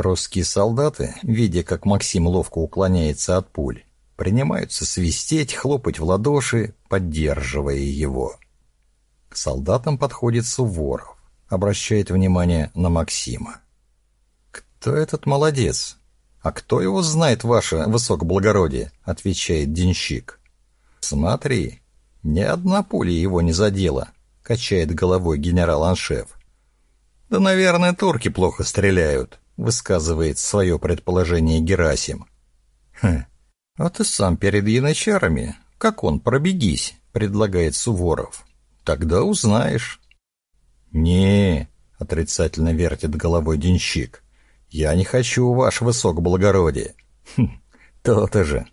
Русские солдаты, видя, как Максим ловко уклоняется от пуль, принимаются свистеть, хлопать в ладоши, поддерживая его. К солдатам подходит Суворов, обращает внимание на Максима. «Кто этот молодец? А кто его знает, ваше высокоблагородие?» — отвечает денщик. «Смотри, ни одна пуля его не задела», — качает головой генерал-аншеф. «Да, наверное, турки плохо стреляют», — высказывает свое предположение Герасим. «Хм, а ты сам перед янычарами, как он, пробегись», — предлагает Суворов. «Тогда узнаешь». «Не», — отрицательно вертит головой денщик, — «я не хочу, ваше высокоблагородие». «Хм, то-то же»,